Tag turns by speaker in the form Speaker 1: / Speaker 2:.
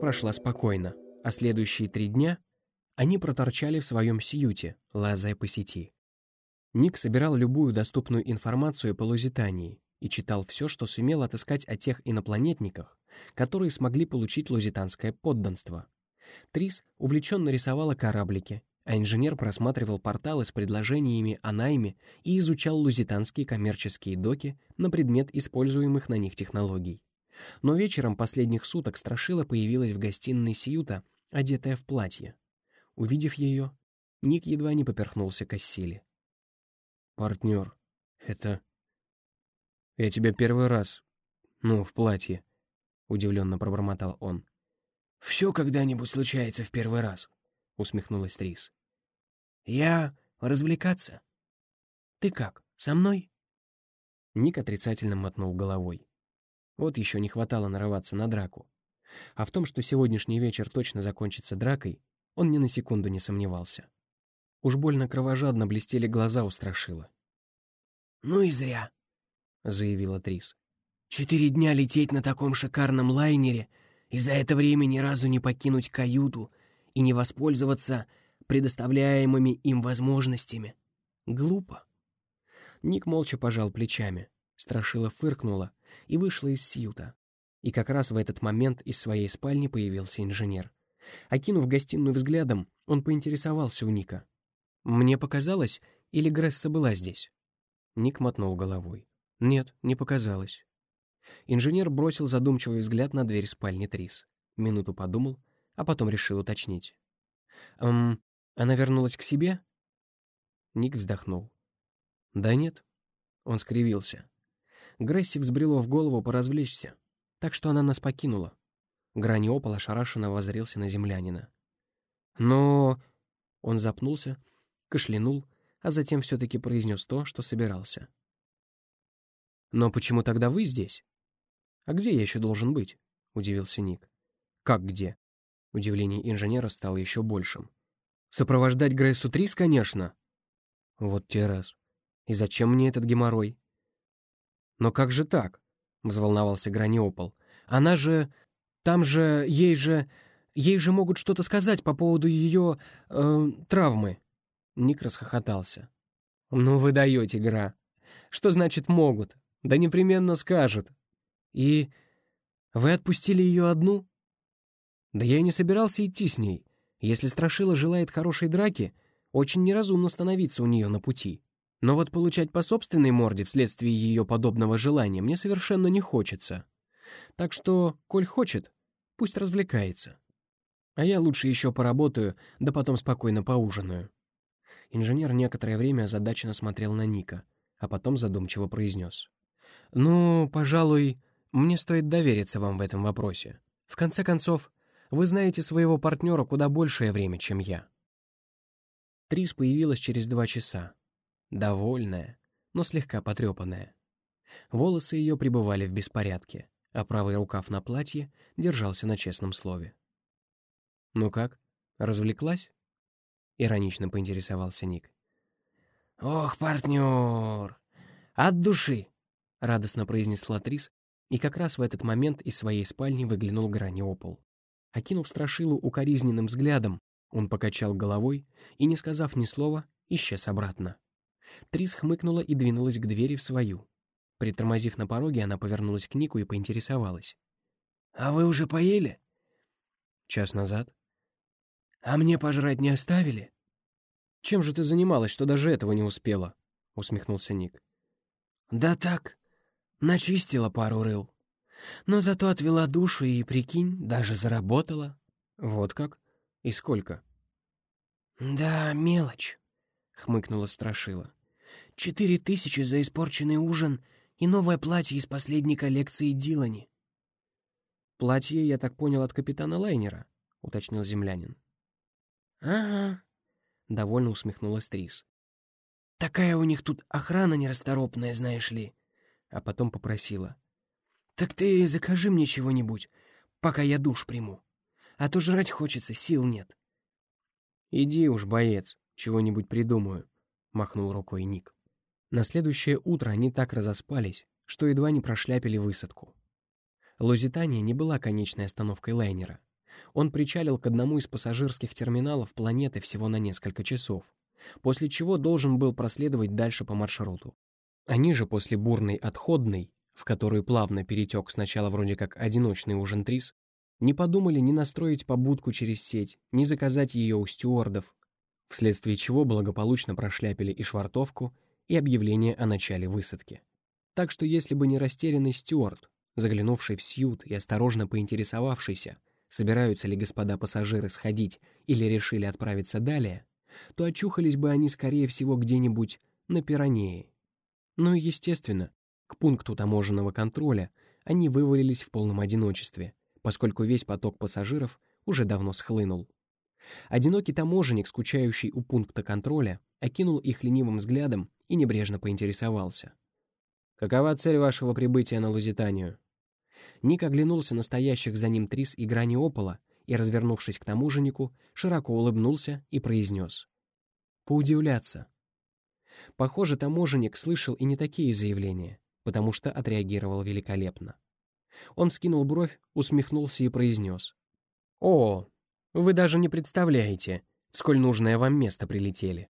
Speaker 1: прошла спокойно, а следующие три дня они проторчали в своем сиюте, лазая по сети. Ник собирал любую доступную информацию по Лузитании и читал все, что сумел отыскать о тех инопланетниках, которые смогли получить лузитанское подданство. Трис увлеченно рисовала кораблики, а инженер просматривал порталы с предложениями о найме и изучал лузитанские коммерческие доки на предмет используемых на них технологий. Но вечером последних суток Страшила появилась в гостиной Сьюта, одетая в платье. Увидев ее, Ник едва не поперхнулся Кассили. «Партнер, это... Я тебя первый раз... Ну, в платье», — удивленно пробормотал он.
Speaker 2: «Все когда-нибудь случается в первый раз», — усмехнулась Трис. «Я развлекаться. Ты как, со мной?»
Speaker 1: Ник отрицательно мотнул головой. Вот еще не хватало нарываться на драку. А в том, что сегодняшний вечер точно закончится дракой, он ни на секунду не сомневался. Уж больно кровожадно блестели глаза у Страшила.
Speaker 2: «Ну и зря», — заявила Трис. «Четыре дня лететь на таком шикарном лайнере и за это время ни разу не покинуть каюту и не воспользоваться предоставляемыми им возможностями. Глупо».
Speaker 1: Ник молча пожал плечами. Страшила фыркнула и вышла из сьюта. И как раз в этот момент из своей спальни появился инженер. Окинув гостиную взглядом, он поинтересовался у Ника. «Мне показалось, или Гресса была здесь?» Ник мотнул головой. «Нет, не показалось». Инженер бросил задумчивый взгляд на дверь спальни Трис. Минуту подумал, а потом решил уточнить. «Эм, она вернулась к себе?» Ник вздохнул. «Да нет». Он скривился. Гресси взбрело в голову поразвлечься, так что она нас покинула. Граниопол ошарашенно воззрелся на землянина. Но... Он запнулся, кашлянул, а затем все-таки произнес то, что собирался. «Но почему тогда вы здесь?» «А где я еще должен быть?» — удивился Ник. «Как где?» Удивление инженера стало еще большим. «Сопровождать Грейсу Трис, конечно!» «Вот те раз. И зачем мне этот геморрой?» «Но как же так?» — взволновался Граниопол. «Она же... Там же... Ей же... Ей же могут что-то сказать по поводу ее... Э, травмы». Ник расхохотался. «Ну вы даете, Гра. Что значит «могут»? Да непременно скажут. И... Вы отпустили ее одну?» «Да я и не собирался идти с ней. Если Страшила желает хорошей драки, очень неразумно становиться у нее на пути. Но вот получать по собственной морде вследствие ее подобного желания мне совершенно не хочется. Так что, коль хочет, пусть развлекается. А я лучше еще поработаю, да потом спокойно поужинаю. Инженер некоторое время озадаченно смотрел на Ника, а потом задумчиво произнес. «Ну, пожалуй, мне стоит довериться вам в этом вопросе. В конце концов, вы знаете своего партнера куда большее время, чем я». Трис появилась через два часа, довольная, но слегка потрепанная. Волосы ее пребывали в беспорядке, а правый рукав на платье держался на честном слове. «Ну как, развлеклась?» — иронично поинтересовался Ник.
Speaker 2: «Ох, партнер! От души!» — радостно произнесла Трис, и как раз в этот момент из своей спальни выглянул Граниопол.
Speaker 1: Окинув Страшилу укоризненным взглядом, он покачал головой и, не сказав ни слова, исчез обратно. Трис хмыкнула и двинулась к двери в свою. Притормозив на пороге, она повернулась к Нику и поинтересовалась.
Speaker 2: «А вы уже поели?»
Speaker 1: «Час назад».
Speaker 2: «А мне пожрать не оставили?»
Speaker 1: «Чем же ты занималась, что даже этого не успела?» — усмехнулся Ник.
Speaker 2: «Да так, начистила пару рыл. Но зато отвела душу и, прикинь, даже заработала».
Speaker 1: «Вот как? И сколько?»
Speaker 2: «Да, мелочь», — хмыкнула Страшила. Четыре тысячи за испорченный ужин и новое платье из последней коллекции Дилани.
Speaker 1: «Платье, я так понял, от капитана Лайнера», — уточнил землянин.
Speaker 2: «Ага», —
Speaker 1: довольно усмехнулась Трис.
Speaker 2: «Такая у них тут охрана нерасторопная, знаешь ли».
Speaker 1: А потом попросила.
Speaker 2: «Так ты закажи мне чего-нибудь, пока я душ приму. А то жрать хочется, сил нет».
Speaker 1: «Иди уж, боец, чего-нибудь придумаю», — махнул рукой Ник. На следующее утро они так разоспались, что едва не прошляпили высадку. Лузитания не была конечной остановкой лайнера. Он причалил к одному из пассажирских терминалов планеты всего на несколько часов, после чего должен был проследовать дальше по маршруту. Они же после бурной отходной, в которую плавно перетек сначала вроде как одиночный ужин Трис, не подумали ни настроить побудку через сеть, ни заказать ее у стюардов, вследствие чего благополучно прошляпили и швартовку, и объявление о начале высадки. Так что если бы не растерянный стюард, заглянувший в сьют и осторожно поинтересовавшийся, собираются ли господа пассажиры сходить или решили отправиться далее, то очухались бы они, скорее всего, где-нибудь на Пиранее. Ну и, естественно, к пункту таможенного контроля они вывалились в полном одиночестве, поскольку весь поток пассажиров уже давно схлынул. Одинокий таможенник, скучающий у пункта контроля, окинул их ленивым взглядом и небрежно поинтересовался. «Какова цель вашего прибытия на Лузитанию?» Ник оглянулся на стоящих за ним Трис и Грани Опола и, развернувшись к таможеннику, широко улыбнулся и произнес. «Поудивляться». Похоже, таможенник слышал и не такие заявления, потому что отреагировал великолепно. Он скинул бровь, усмехнулся и произнес. «О, вы даже не представляете, сколь нужное вам место прилетели.